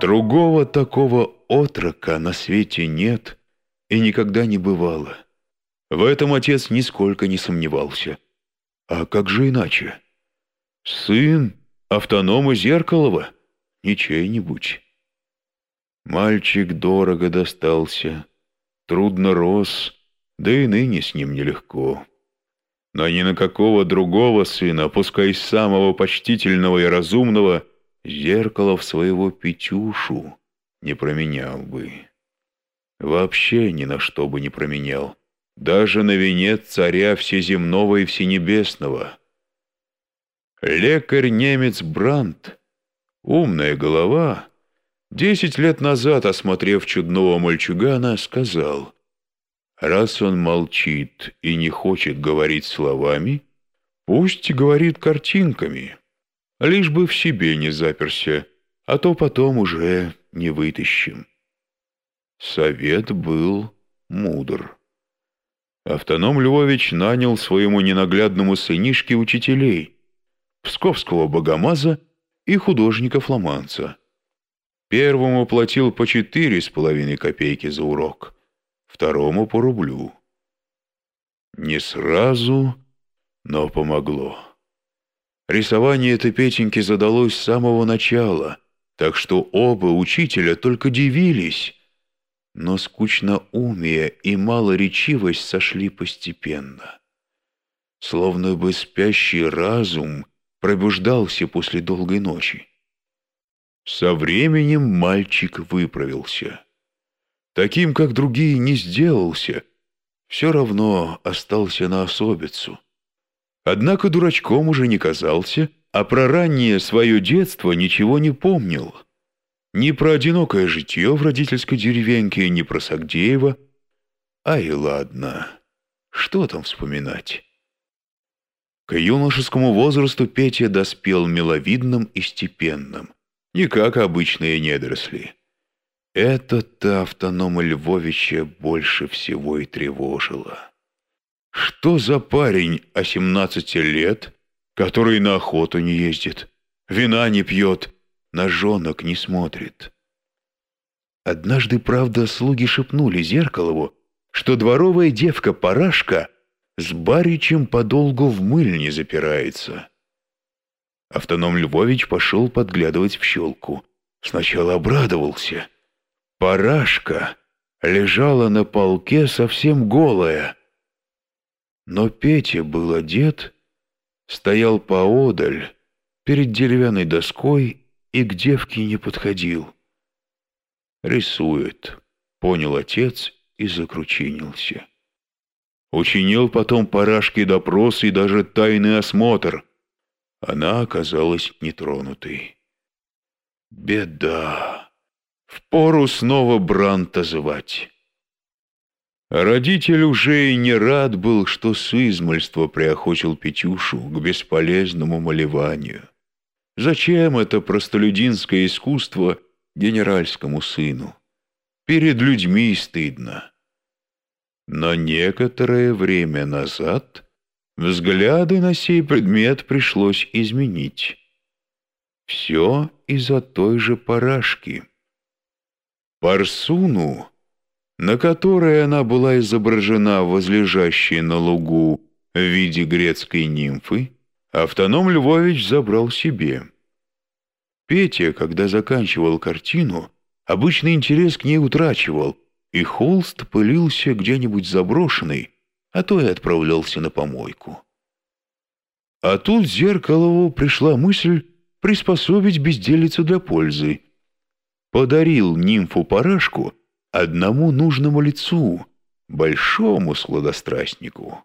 Другого такого отрока на свете нет и никогда не бывало. В этом отец нисколько не сомневался. А как же иначе? Сын автонома Зеркалова, не чей-нибудь. Мальчик дорого достался, трудно рос, да и ныне с ним нелегко. Но ни на какого другого сына, пускай самого почтительного и разумного, Зеркалов своего Петюшу не променял бы. Вообще ни на что бы не променял, даже на венец царя всеземного и всенебесного. Лекарь-немец Брандт, умная голова, десять лет назад, осмотрев чудного мальчугана, сказал, раз он молчит и не хочет говорить словами, пусть говорит картинками лишь бы в себе не заперся, а то потом уже не вытащим. Совет был мудр. Автоном Львович нанял своему ненаглядному сынишке учителей, псковского богомаза и художника-фламанца. Первому платил по четыре с половиной копейки за урок, второму по рублю. Не сразу, но помогло. Рисование это Петеньке задалось с самого начала, так что оба учителя только дивились. Но скучноумие и малоречивость сошли постепенно. Словно бы спящий разум пробуждался после долгой ночи. Со временем мальчик выправился. Таким, как другие, не сделался, все равно остался на особицу. Однако дурачком уже не казался, а про раннее свое детство ничего не помнил. Ни про одинокое житье в родительской деревеньке, ни про Сагдеева. А и ладно, что там вспоминать? К юношескому возрасту Петя доспел миловидным и степенным, не как обычные недоросли. Это-то автонома Львовича больше всего и тревожило. Что за парень о семнадцати лет, который на охоту не ездит, вина не пьет, на жонок не смотрит? Однажды, правда, слуги шепнули Зеркалову, что дворовая девка-парашка с баричем подолгу в мыльне запирается. Автоном Львович пошел подглядывать в щелку. Сначала обрадовался. Парашка лежала на полке совсем голая — но Петя был одет, стоял поодаль, перед деревянной доской и к девке не подходил. «Рисует», — понял отец и закручинился. Учинил потом парашки допрос и даже тайный осмотр. Она оказалась нетронутой. Беда. Впору снова Бранта звать. Родитель уже и не рад был, что с измольства приохотил Петюшу к бесполезному малеванию. Зачем это простолюдинское искусство генеральскому сыну? Перед людьми стыдно. Но некоторое время назад взгляды на сей предмет пришлось изменить. Все из-за той же парашки. Парсуну на которой она была изображена возлежащей на лугу в виде грецкой нимфы, автоном Львович забрал себе. Петя, когда заканчивал картину, обычный интерес к ней утрачивал, и холст пылился где-нибудь заброшенный, а то и отправлялся на помойку. А тут Зеркалову пришла мысль приспособить безделицу для пользы. Подарил нимфу парашку — одному нужному лицу, большому сладострастнику.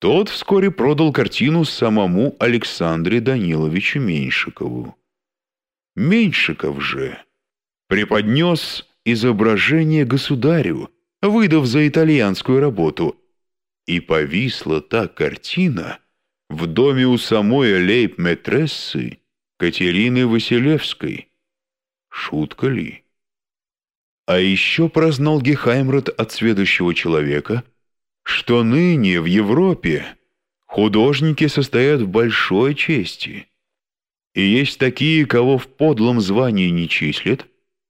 Тот вскоре продал картину самому Александре Даниловичу Меньшикову. Меньшиков же преподнес изображение государю, выдав за итальянскую работу, и повисла та картина в доме у самой лейб-метрессы Катерины Василевской. Шутка ли? А еще прознал Гехаймрот от сведущего человека, что ныне в Европе художники состоят в большой чести. И есть такие, кого в подлом звании не числят,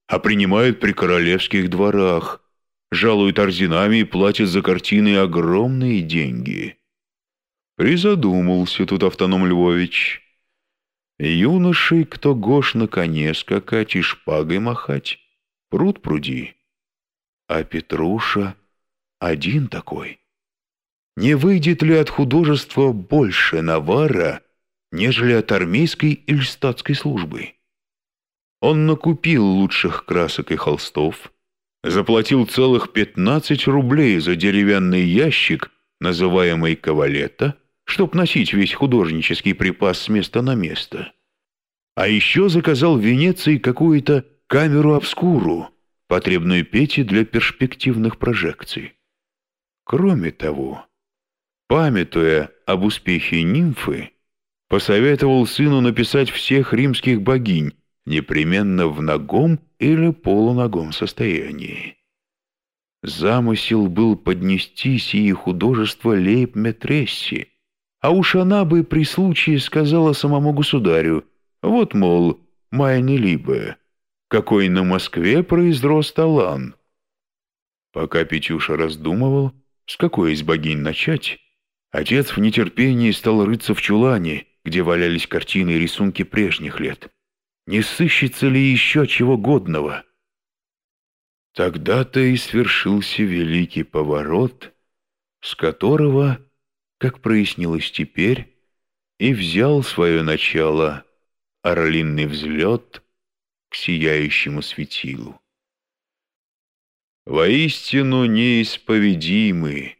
а принимают при королевских дворах, жалуют орденами и платят за картины огромные деньги. Призадумался тут автоном Львович. Юношей, кто гош на коне скакать и шпагой махать, пруд пруди. А Петруша один такой. Не выйдет ли от художества больше навара, нежели от армейской или статской службы? Он накупил лучших красок и холстов, заплатил целых пятнадцать рублей за деревянный ящик, называемый кавалета, чтоб носить весь художнический припас с места на место. А еще заказал в Венеции какую-то камеру обскуру, потребную Пете для перспективных прожекций. Кроме того, памятуя об успехе нимфы, посоветовал сыну написать всех римских богинь непременно в ногом или полуногом состоянии. Замысел был поднести сие художество лейб-метрессе, а уж она бы при случае сказала самому государю, вот, мол, майны либо, какой на Москве произрос талант. Пока Петюша раздумывал, с какой из богинь начать, отец в нетерпении стал рыться в чулане, где валялись картины и рисунки прежних лет. Не сыщется ли еще чего годного? Тогда-то и свершился великий поворот, с которого как прояснилось теперь, и взял свое начало орлиный взлет к сияющему светилу. Воистину неисповедимы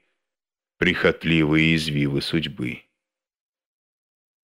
прихотливые извивы судьбы.